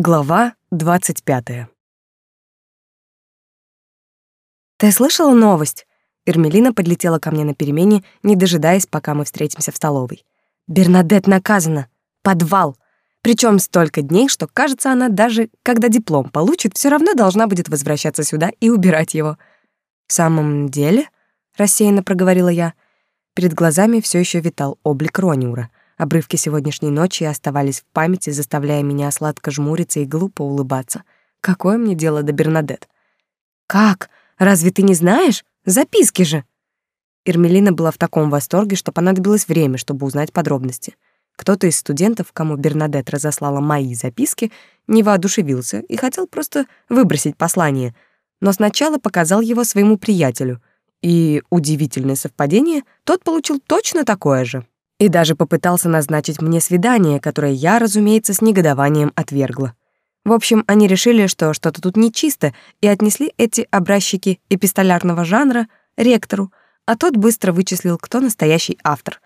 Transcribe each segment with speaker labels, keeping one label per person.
Speaker 1: Глава 25. «Ты слышала новость?» Эрмелина подлетела ко мне на перемене, не дожидаясь, пока мы встретимся в столовой. «Бернадет наказана! Подвал! Причем столько дней, что, кажется, она даже, когда диплом получит, все равно должна будет возвращаться сюда и убирать его». «В самом деле?» — рассеянно проговорила я. Перед глазами все еще витал облик Рониура — Обрывки сегодняшней ночи оставались в памяти, заставляя меня сладко жмуриться и глупо улыбаться. Какое мне дело до Бернадет? «Как? Разве ты не знаешь? Записки же!» Эрмелина была в таком восторге, что понадобилось время, чтобы узнать подробности. Кто-то из студентов, кому Бернадет разослала мои записки, не воодушевился и хотел просто выбросить послание, но сначала показал его своему приятелю. И, удивительное совпадение, тот получил точно такое же и даже попытался назначить мне свидание, которое я, разумеется, с негодованием отвергла. В общем, они решили, что что-то тут нечисто, и отнесли эти образчики эпистолярного жанра ректору, а тот быстро вычислил, кто настоящий автор.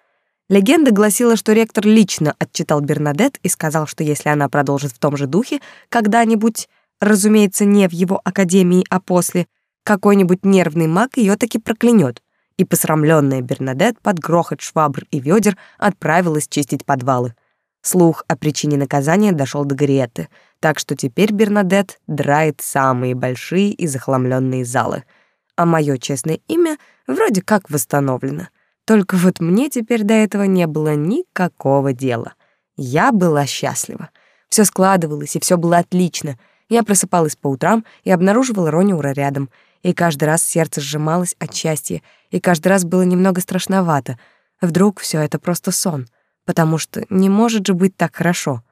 Speaker 1: Легенда гласила, что ректор лично отчитал Бернадет и сказал, что если она продолжит в том же духе, когда-нибудь, разумеется, не в его академии, а после, какой-нибудь нервный маг ее таки проклянет и посрамленная Бернадет под грохот швабр и ведер отправилась чистить подвалы. Слух о причине наказания дошел до Гарриетты, так что теперь Бернадет драет самые большие и захламленные залы. А мое честное имя вроде как восстановлено. Только вот мне теперь до этого не было никакого дела. Я была счастлива. Все складывалось, и все было отлично. Я просыпалась по утрам и обнаруживала Рониура рядом — и каждый раз сердце сжималось от счастья, и каждый раз было немного страшновато. Вдруг все это просто сон, потому что не может же быть так хорошо.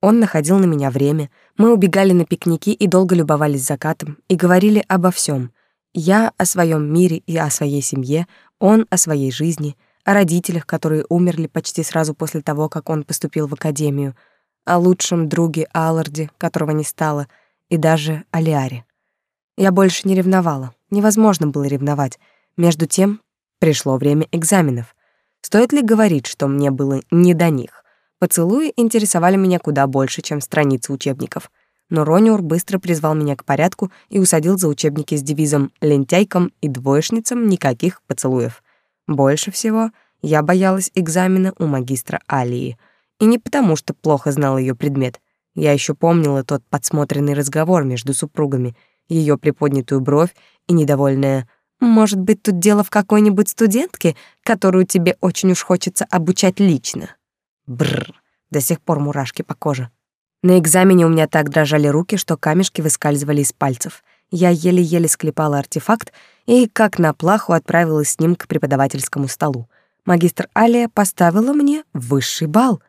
Speaker 1: Он находил на меня время, мы убегали на пикники и долго любовались закатом, и говорили обо всем. Я о своем мире и о своей семье, он о своей жизни, о родителях, которые умерли почти сразу после того, как он поступил в академию, о лучшем друге Алларде, которого не стало, и даже о Лиаре. Я больше не ревновала. Невозможно было ревновать. Между тем, пришло время экзаменов. Стоит ли говорить, что мне было не до них? Поцелуи интересовали меня куда больше, чем страницы учебников. Но Рониур быстро призвал меня к порядку и усадил за учебники с девизом «Лентяйкам и двоечницам никаких поцелуев». Больше всего я боялась экзамена у магистра Алии. И не потому, что плохо знала ее предмет. Я еще помнила тот подсмотренный разговор между супругами — ее приподнятую бровь и недовольная «Может быть, тут дело в какой-нибудь студентке, которую тебе очень уж хочется обучать лично?» Бррр, до сих пор мурашки по коже. На экзамене у меня так дрожали руки, что камешки выскальзывали из пальцев. Я еле-еле склепала артефакт и, как на плаху, отправилась с ним к преподавательскому столу. Магистр Алия поставила мне высший балл.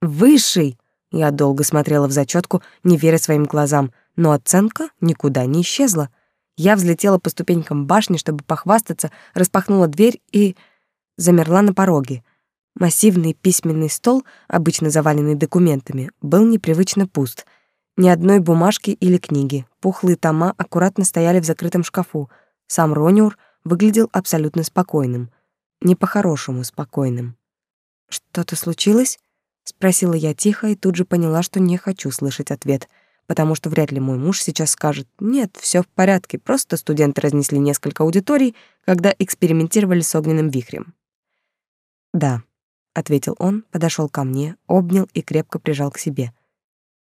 Speaker 1: Высший! Я долго смотрела в зачетку, не веря своим глазам — но оценка никуда не исчезла. Я взлетела по ступенькам башни, чтобы похвастаться, распахнула дверь и замерла на пороге. Массивный письменный стол, обычно заваленный документами, был непривычно пуст. Ни одной бумажки или книги. Пухлые тома аккуратно стояли в закрытом шкафу. Сам Рониур выглядел абсолютно спокойным. Не по-хорошему спокойным. «Что-то случилось?» — спросила я тихо и тут же поняла, что не хочу слышать ответ — потому что вряд ли мой муж сейчас скажет «нет, все в порядке, просто студенты разнесли несколько аудиторий, когда экспериментировали с огненным вихрем». «Да», — ответил он, подошел ко мне, обнял и крепко прижал к себе.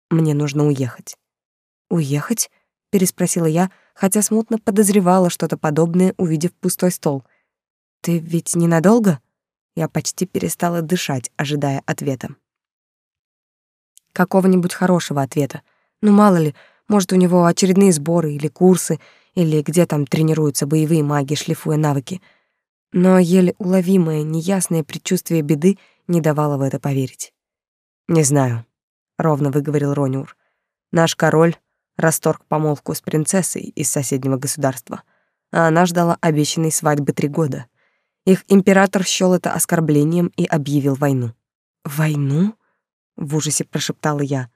Speaker 1: «Мне нужно уехать». «Уехать?» — переспросила я, хотя смутно подозревала что-то подобное, увидев пустой стол. «Ты ведь ненадолго?» Я почти перестала дышать, ожидая ответа. Какого-нибудь хорошего ответа — ну, мало ли, может, у него очередные сборы или курсы, или где там тренируются боевые маги, шлифуя навыки. Но еле уловимое, неясное предчувствие беды не давало в это поверить. «Не знаю», — ровно выговорил Рониур. «Наш король расторг помолвку с принцессой из соседнего государства, а она ждала обещанной свадьбы три года. Их император счёл это оскорблением и объявил войну». «Войну?» — в ужасе прошептала я.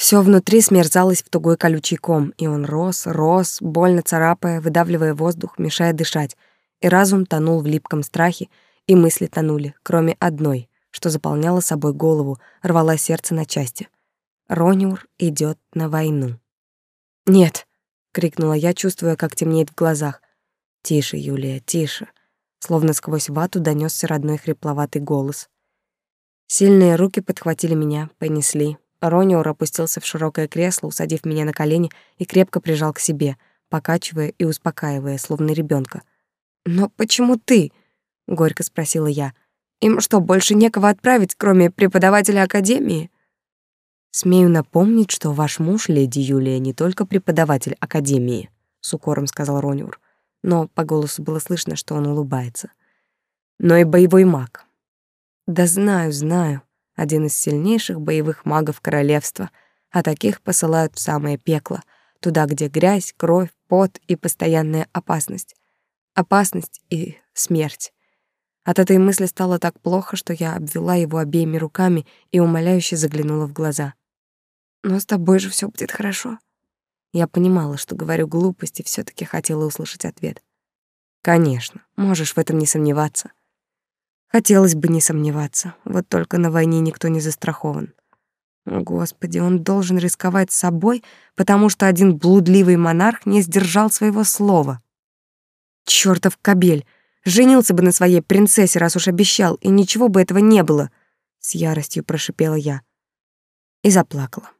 Speaker 1: Все внутри смерзалось в тугой колючий ком, и он рос, рос, больно царапая, выдавливая воздух, мешая дышать. И разум тонул в липком страхе, и мысли тонули, кроме одной, что заполняла собой голову, рвала сердце на части. Рониур идет на войну. «Нет!» — крикнула я, чувствуя, как темнеет в глазах. «Тише, Юлия, тише!» Словно сквозь вату донесся родной хрипловатый голос. Сильные руки подхватили меня, понесли. Рониур опустился в широкое кресло, усадив меня на колени и крепко прижал к себе, покачивая и успокаивая, словно ребенка. «Но почему ты?» — горько спросила я. «Им что, больше некого отправить, кроме преподавателя академии?» «Смею напомнить, что ваш муж, леди Юлия, не только преподаватель академии», — с укором сказал Рониур, но по голосу было слышно, что он улыбается. «Но и боевой маг. Да знаю, знаю. Один из сильнейших боевых магов королевства, а таких посылают в самое пекло, туда, где грязь, кровь, пот и постоянная опасность. Опасность и смерть. От этой мысли стало так плохо, что я обвела его обеими руками и умоляюще заглянула в глаза. «Но с тобой же все будет хорошо». Я понимала, что говорю глупости, все таки хотела услышать ответ. «Конечно, можешь в этом не сомневаться. Хотелось бы не сомневаться, вот только на войне никто не застрахован. Господи, он должен рисковать собой, потому что один блудливый монарх не сдержал своего слова. Чёртов кобель! Женился бы на своей принцессе, раз уж обещал, и ничего бы этого не было, с яростью прошипела я и заплакала.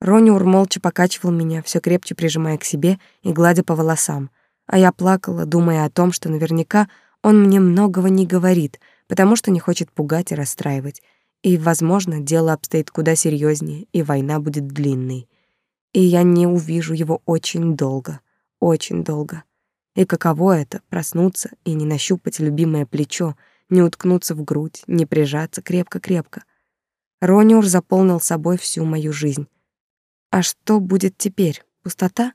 Speaker 1: Рониур молча покачивал меня, все крепче прижимая к себе и гладя по волосам, а я плакала, думая о том, что наверняка он мне многого не говорит, потому что не хочет пугать и расстраивать. И, возможно, дело обстоит куда серьезнее, и война будет длинной. И я не увижу его очень долго, очень долго. И каково это — проснуться и не нащупать любимое плечо, не уткнуться в грудь, не прижаться крепко-крепко. Рониур заполнил собой всю мою жизнь. А что будет теперь? Пустота?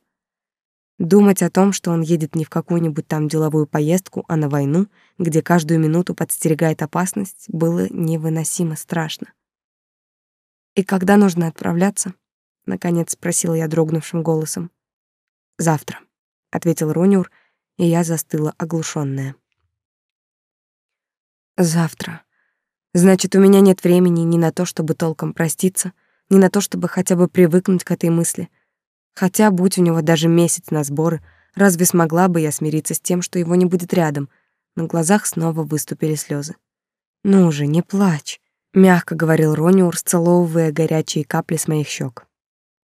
Speaker 1: Думать о том, что он едет не в какую-нибудь там деловую поездку, а на войну, где каждую минуту подстерегает опасность, было невыносимо страшно. «И когда нужно отправляться?» — наконец спросила я дрогнувшим голосом. «Завтра», — ответил Рониур, и я застыла оглушённая. «Завтра. Значит, у меня нет времени ни на то, чтобы толком проститься, ни на то, чтобы хотя бы привыкнуть к этой мысли — Хотя, будь у него даже месяц на сборы, разве смогла бы я смириться с тем, что его не будет рядом? На глазах снова выступили слезы. «Ну же, не плачь», — мягко говорил Рониур, сцеловывая горячие капли с моих щек.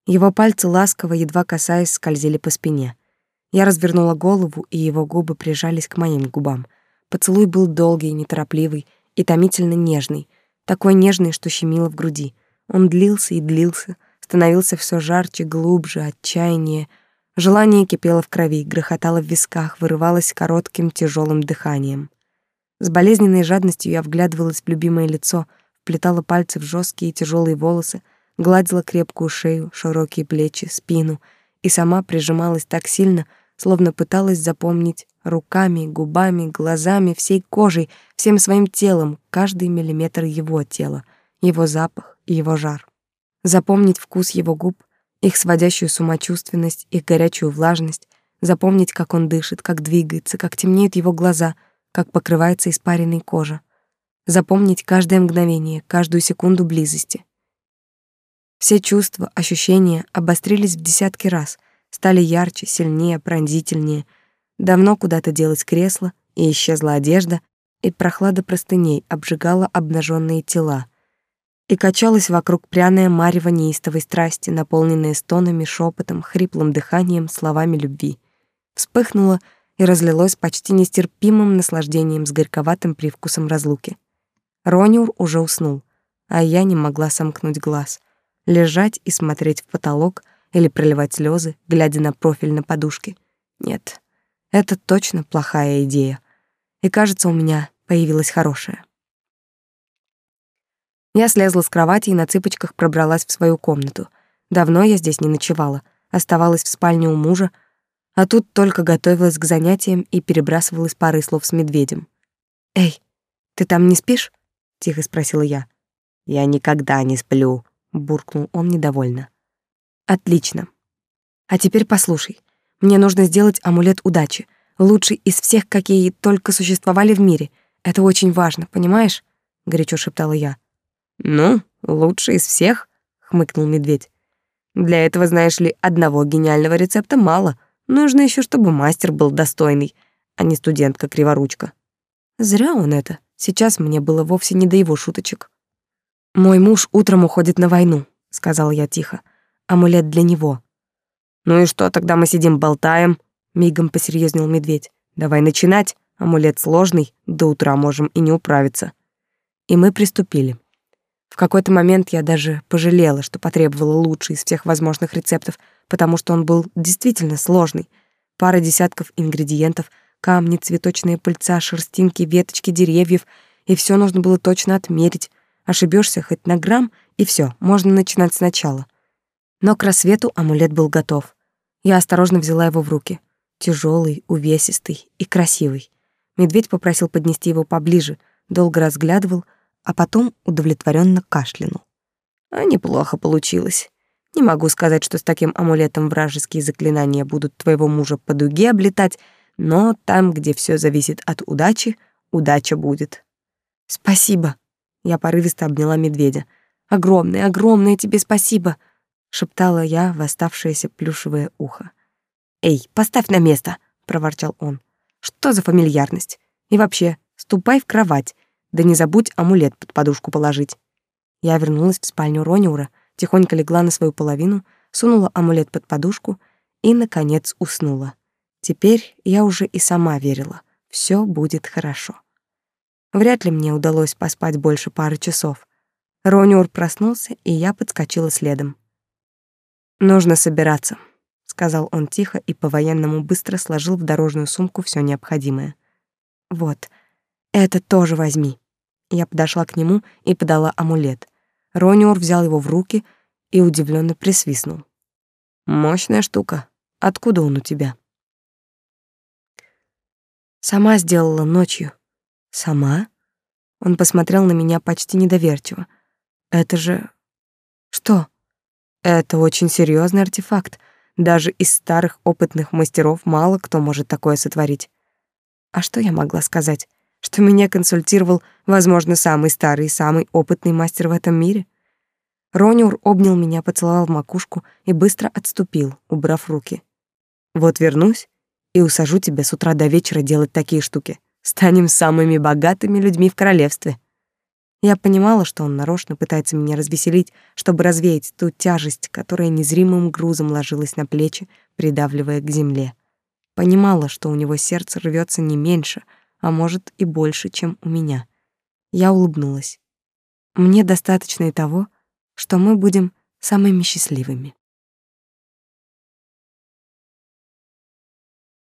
Speaker 1: Его пальцы ласково, едва касаясь, скользили по спине. Я развернула голову, и его губы прижались к моим губам. Поцелуй был долгий, неторопливый и томительно нежный, такой нежный, что щемило в груди. Он длился и длился, становился все жарче, глубже, отчаяние. Желание кипело в крови, грохотало в висках, вырывалось коротким тяжелым дыханием. С болезненной жадностью я вглядывалась в любимое лицо, вплетала пальцы в жесткие тяжелые волосы, гладила крепкую шею, широкие плечи, спину и сама прижималась так сильно, словно пыталась запомнить руками, губами, глазами, всей кожей, всем своим телом, каждый миллиметр его тела, его запах и его жар запомнить вкус его губ, их сводящую самочувственность, их горячую влажность, запомнить, как он дышит, как двигается, как темнеют его глаза, как покрывается испаренной кожа, запомнить каждое мгновение, каждую секунду близости. Все чувства, ощущения обострились в десятки раз, стали ярче, сильнее, пронзительнее. Давно куда-то делось кресло, и исчезла одежда, и прохлада простыней обжигала обнаженные тела — и качалась вокруг пряная марево неистовой страсти, наполненная стонами, шепотом, хриплым дыханием, словами любви. Вспыхнула и разлилось почти нестерпимым наслаждением с горьковатым привкусом разлуки. Рониур уже уснул, а я не могла сомкнуть глаз, лежать и смотреть в потолок или проливать слезы, глядя на профиль на подушке. Нет, это точно плохая идея. И кажется, у меня появилась хорошая. Я слезла с кровати и на цыпочках пробралась в свою комнату. Давно я здесь не ночевала, оставалась в спальне у мужа, а тут только готовилась к занятиям и перебрасывалась парой слов с медведем. «Эй, ты там не спишь?» — тихо спросила я. «Я никогда не сплю», — буркнул он недовольно. «Отлично. А теперь послушай. Мне нужно сделать амулет удачи, лучший из всех, какие только существовали в мире. Это очень важно, понимаешь?» — горячо шептала я. «Ну, лучший из всех?» — хмыкнул медведь. Для этого, знаешь ли, одного гениального рецепта мало. Нужно еще, чтобы мастер был достойный, а не студентка-криворучка. Зря он это. Сейчас мне было вовсе не до его шуточек. Мой муж утром уходит на войну, сказал я тихо. Амулет для него. Ну и что, тогда мы сидим болтаем? Мигом посерьезнел медведь. Давай начинать. Амулет сложный, до утра можем и не управиться. И мы приступили. В какой-то момент я даже пожалела, что потребовала лучший из всех возможных рецептов, потому что он был действительно сложный. Пара десятков ингредиентов, камни, цветочные пыльца, шерстинки, веточки деревьев, и все нужно было точно отмерить. Ошибешься хоть на грамм, и все, можно начинать сначала. Но к рассвету амулет был готов. Я осторожно взяла его в руки. Тяжелый, увесистый и красивый. Медведь попросил поднести его поближе, долго разглядывал — а потом удовлетворенно кашлянул. А неплохо получилось. Не могу сказать, что с таким амулетом вражеские заклинания будут твоего мужа по дуге облетать, но там, где все зависит от удачи, удача будет. Спасибо. Я порывисто обняла медведя. Огромное, огромное тебе спасибо, шептала я в оставшееся плюшевое ухо. Эй, поставь на место, проворчал он. Что за фамильярность? И вообще, ступай в кровать. Да не забудь амулет под подушку положить. Я вернулась в спальню Рониура, тихонько легла на свою половину, сунула амулет под подушку и, наконец, уснула. Теперь я уже и сама верила. все будет хорошо. Вряд ли мне удалось поспать больше пары часов. Рониур проснулся, и я подскочила следом. «Нужно собираться», — сказал он тихо и по-военному быстро сложил в дорожную сумку все необходимое. «Вот, это тоже возьми». Я подошла к нему и подала амулет. Рониор взял его в руки и удивленно присвистнул. «Мощная штука. Откуда он у тебя?» «Сама сделала ночью». «Сама?» Он посмотрел на меня почти недоверчиво. «Это же...» «Что?» «Это очень серьезный артефакт. Даже из старых опытных мастеров мало кто может такое сотворить». А что я могла сказать? Что меня консультировал, возможно, самый старый и самый опытный мастер в этом мире. Рониур обнял меня, поцеловал в макушку и быстро отступил, убрав руки. «Вот вернусь и усажу тебя с утра до вечера делать такие штуки. Станем самыми богатыми людьми в королевстве». Я понимала, что он нарочно пытается меня развеселить, чтобы развеять ту тяжесть, которая незримым грузом ложилась на плечи, придавливая к земле. Понимала, что у него сердце рвется не меньше — а может и больше, чем у меня. Я улыбнулась. Мне достаточно и того, что мы будем самыми счастливыми.